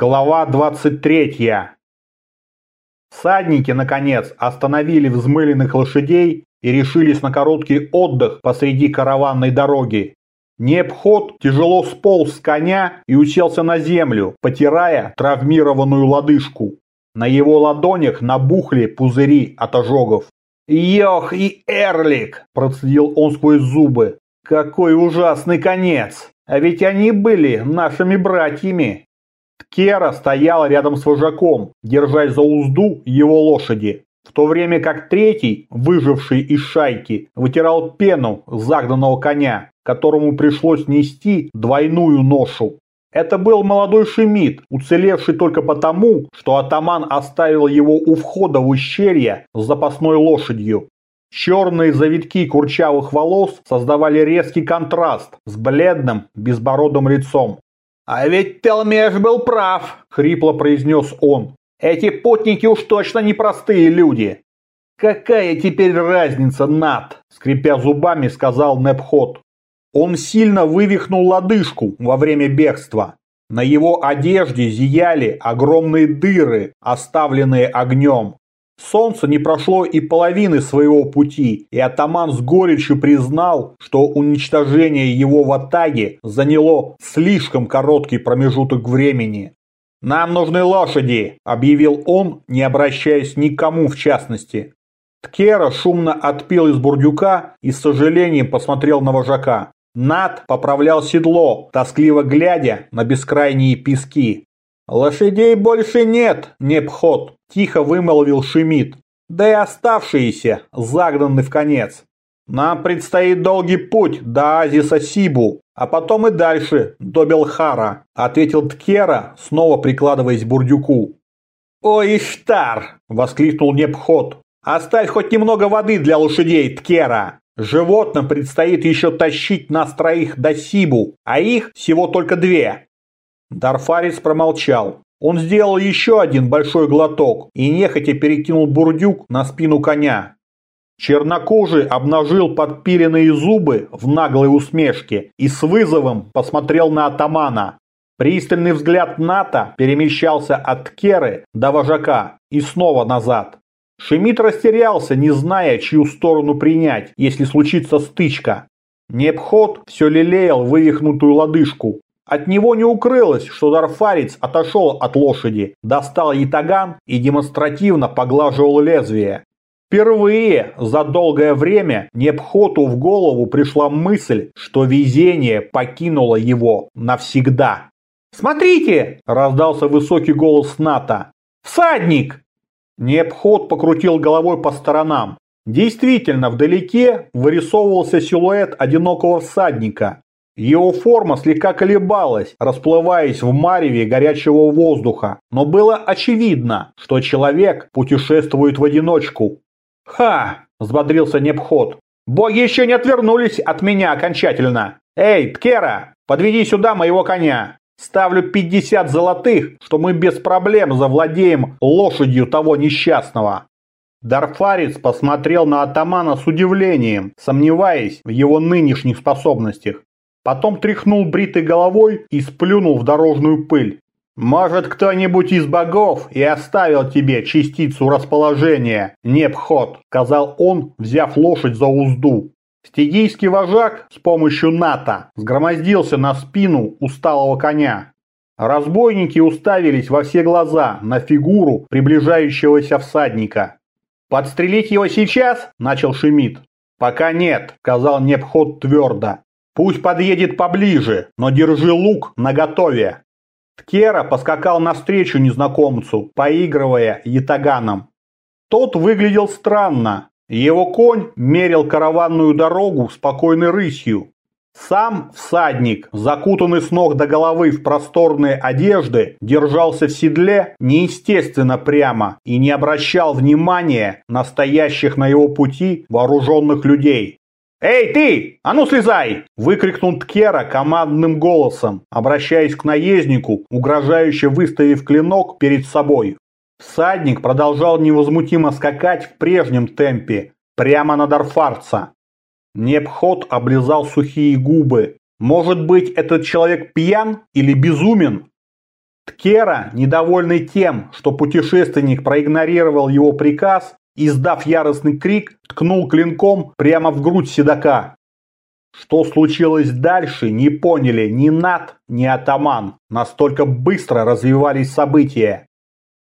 Глава 23. Всадники, наконец, остановили взмыленных лошадей и решились на короткий отдых посреди караванной дороги. Непход тяжело сполз с коня и уселся на землю, потирая травмированную лодыжку. На его ладонях набухли пузыри от ожогов. «Йох и Эрлик!» – процедил он сквозь зубы. «Какой ужасный конец! А ведь они были нашими братьями!» Ткера стоял рядом с вожаком, держась за узду его лошади, в то время как третий, выживший из шайки, вытирал пену загнанного коня, которому пришлось нести двойную ношу. Это был молодой шемит, уцелевший только потому, что атаман оставил его у входа в ущелье с запасной лошадью. Черные завитки курчавых волос создавали резкий контраст с бледным, безбородым лицом. «А ведь Телмеш был прав», — хрипло произнес он. «Эти путники уж точно непростые люди». «Какая теперь разница, Над?» — скрипя зубами, сказал Непхот. Он сильно вывихнул лодыжку во время бегства. На его одежде зияли огромные дыры, оставленные огнем. Солнце не прошло и половины своего пути, и атаман с горечью признал, что уничтожение его в Атаге заняло слишком короткий промежуток времени. «Нам нужны лошади», – объявил он, не обращаясь никому в частности. Ткера шумно отпил из бурдюка и с сожалением посмотрел на вожака. Над поправлял седло, тоскливо глядя на бескрайние пески. «Лошадей больше нет, Непхот», – тихо вымолвил Шемид. «Да и оставшиеся загнаны в конец. Нам предстоит долгий путь до Азиса Сибу, а потом и дальше, до Белхара», – ответил Ткера, снова прикладываясь к бурдюку. «Ой, Иштар!» – воскликнул Непхот. «Оставь хоть немного воды для лошадей, Ткера! Животным предстоит еще тащить нас троих до Сибу, а их всего только две. Дарфарис промолчал. Он сделал еще один большой глоток и нехотя перекинул бурдюк на спину коня. Чернокожий обнажил подпиленные зубы в наглой усмешке и с вызовом посмотрел на атамана. Пристальный взгляд Ната перемещался от Керы до вожака и снова назад. Шемит растерялся, не зная, чью сторону принять, если случится стычка. Непход все лелеял вывихнутую лодыжку, от него не укрылось, что Дарфарец отошел от лошади, достал ятаган и демонстративно поглаживал лезвие. Впервые за долгое время Непхоту в голову пришла мысль, что везение покинуло его навсегда. «Смотрите!» – раздался высокий голос Ната. «Всадник!» Непхот покрутил головой по сторонам. Действительно, вдалеке вырисовывался силуэт одинокого всадника. Его форма слегка колебалась, расплываясь в мареве горячего воздуха, но было очевидно, что человек путешествует в одиночку. «Ха!» – взбодрился Непход. «Боги еще не отвернулись от меня окончательно! Эй, Ткера, подведи сюда моего коня! Ставлю 50 золотых, что мы без проблем завладеем лошадью того несчастного!» Дарфарец посмотрел на атамана с удивлением, сомневаясь в его нынешних способностях. Потом тряхнул бритой головой и сплюнул в дорожную пыль. «Может, кто-нибудь из богов и оставил тебе частицу расположения, Непхот», – сказал он, взяв лошадь за узду. Стигийский вожак с помощью НАТО сгромоздился на спину усталого коня. Разбойники уставились во все глаза на фигуру приближающегося всадника. «Подстрелить его сейчас?» – начал Шемид. «Пока нет», – сказал Непхот твердо. Пусть подъедет поближе, но держи лук наготове. Ткера поскакал навстречу незнакомцу, поигрывая ятаганом. Тот выглядел странно. Его конь мерил караванную дорогу спокойной рысью. Сам всадник, закутанный с ног до головы в просторные одежды, держался в седле неестественно прямо и не обращал внимания на стоящих на его пути вооруженных людей. «Эй, ты! А ну слезай!» – выкрикнул Ткера командным голосом, обращаясь к наезднику, угрожающе выставив клинок перед собой. Всадник продолжал невозмутимо скакать в прежнем темпе, прямо на Дарфарца. Непход облизал сухие губы. Может быть, этот человек пьян или безумен? Ткера, недовольный тем, что путешественник проигнорировал его приказ, издав яростный крик, ткнул клинком прямо в грудь седока. Что случилось дальше, не поняли ни Нат, ни Атаман. Настолько быстро развивались события.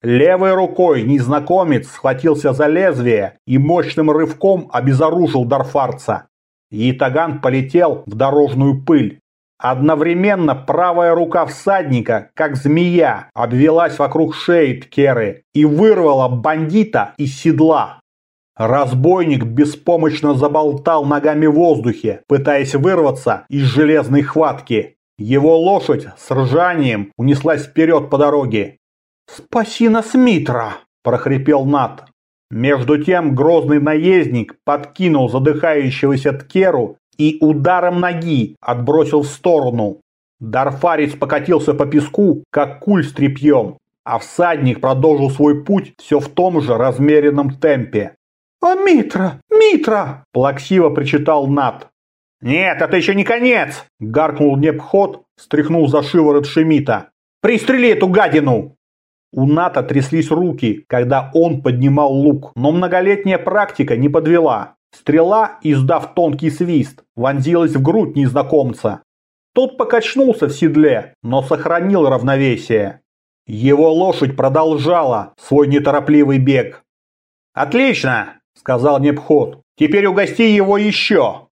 Левой рукой незнакомец схватился за лезвие и мощным рывком обезоружил Дарфарца. Ятаган полетел в дорожную пыль. Одновременно правая рука всадника, как змея, обвелась вокруг шеи Ткеры и вырвала бандита из седла. Разбойник беспомощно заболтал ногами в воздухе, пытаясь вырваться из железной хватки. Его лошадь с ржанием унеслась вперед по дороге. «Спаси нас, Митра!» – прохрипел Нат. Между тем грозный наездник подкинул задыхающегося Ткеру и ударом ноги отбросил в сторону. Дарфарец покатился по песку, как куль с тряпьем, а всадник продолжил свой путь все в том же размеренном темпе. «А Митра! Митра!» – плаксиво причитал Нат. «Нет, это еще не конец!» – гаркнул Непход, стряхнул за шиворот Шемита. «Пристрели эту гадину!» У Ната тряслись руки, когда он поднимал лук, но многолетняя практика не подвела. Стрела, издав тонкий свист, вонзилась в грудь незнакомца. Тот покачнулся в седле, но сохранил равновесие. Его лошадь продолжала свой неторопливый бег. «Отлично!» – сказал Непход. «Теперь угости его еще!»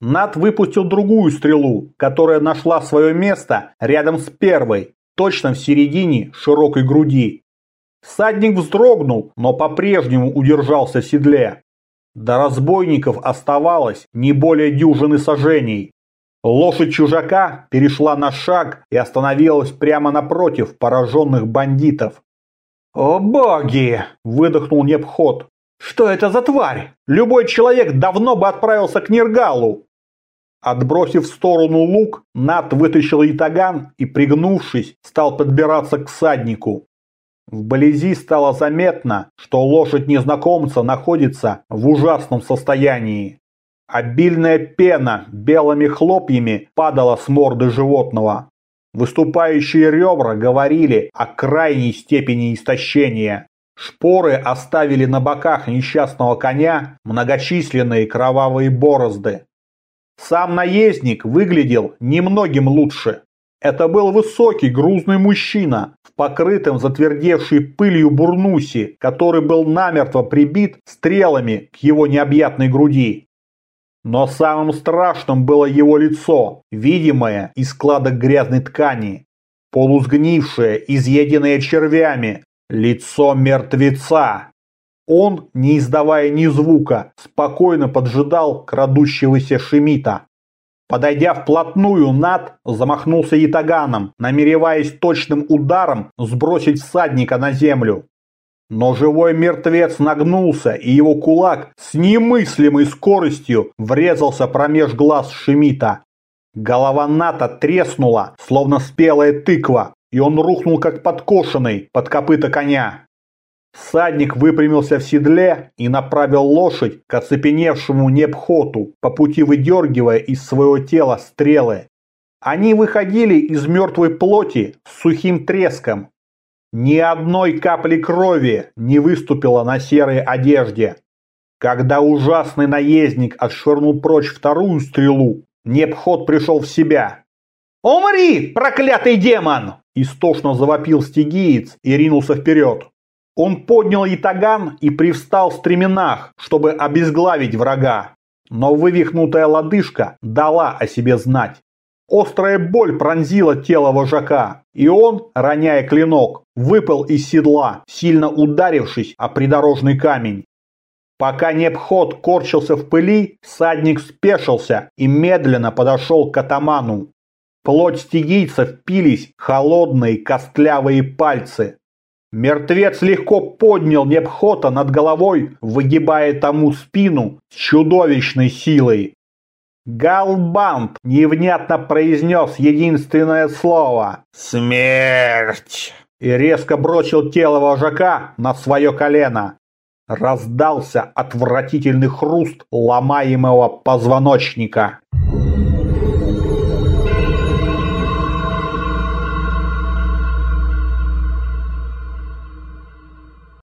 Нат выпустил другую стрелу, которая нашла свое место рядом с первой, точно в середине широкой груди. Всадник вздрогнул, но по-прежнему удержался в седле. До разбойников оставалось не более дюжины сажений. Лошадь чужака перешла на шаг и остановилась прямо напротив пораженных бандитов. «О боги!» – выдохнул Непход. «Что это за тварь? Любой человек давно бы отправился к Нергалу!» Отбросив в сторону лук, Нат вытащил ятаган и, пригнувшись, стал подбираться к всаднику. Вблизи стало заметно, что лошадь незнакомца находится в ужасном состоянии. Обильная пена белыми хлопьями падала с морды животного. Выступающие ребра говорили о крайней степени истощения. Шпоры оставили на боках несчастного коня многочисленные кровавые борозды. Сам наездник выглядел немногим лучше. Это был высокий, грузный мужчина в покрытом затвердевшей пылью бурнусе, который был намертво прибит стрелами к его необъятной груди. Но самым страшным было его лицо, видимое из складок грязной ткани, полусгнившее, изъеденное червями, лицо мертвеца. Он, не издавая ни звука, спокойно поджидал крадущегося Шемита. Подойдя вплотную, Над замахнулся ятаганом, намереваясь точным ударом сбросить всадника на землю. Но живой мертвец нагнулся, и его кулак с немыслимой скоростью врезался промеж глаз Шемита. Голова Ната треснула, словно спелая тыква, и он рухнул как подкошенный под копыта коня. Всадник выпрямился в седле и направил лошадь к оцепеневшему Непхоту, по пути выдергивая из своего тела стрелы. Они выходили из мертвой плоти с сухим треском. Ни одной капли крови не выступило на серой одежде. Когда ужасный наездник отшвырнул прочь вторую стрелу, Непхот пришел в себя. «Умри, проклятый демон!» Истошно завопил стигиец и ринулся вперед. Он поднял ятаган и привстал в стременах, чтобы обезглавить врага. Но вывихнутая лодыжка дала о себе знать. Острая боль пронзила тело вожака, и он, роняя клинок, выпал из седла, сильно ударившись о придорожный камень. Пока Непход корчился в пыли, всадник спешился и медленно подошел к атаману. Плоть стигийца впились холодные костлявые пальцы, Мертвец легко поднял Непхота над головой, выгибая тому спину с чудовищной силой. Галбанд невнятно произнес единственное слово «Смерть!» и резко бросил тело вожака на свое колено. Раздался отвратительный хруст ломаемого позвоночника.